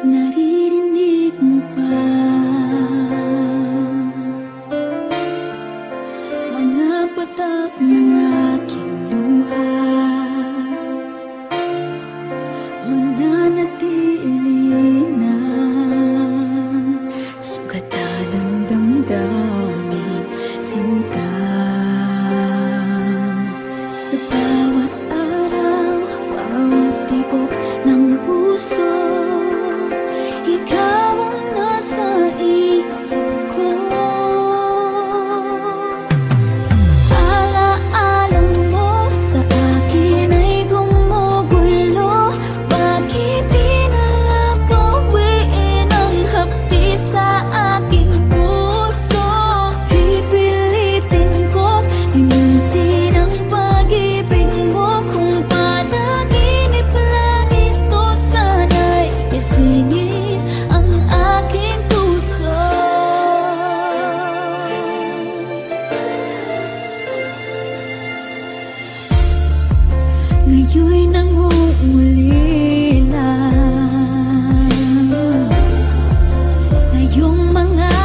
Naririnig mo pa. Mga patak ng aking luha. Ngayon'y nangungulila Sa iyong mga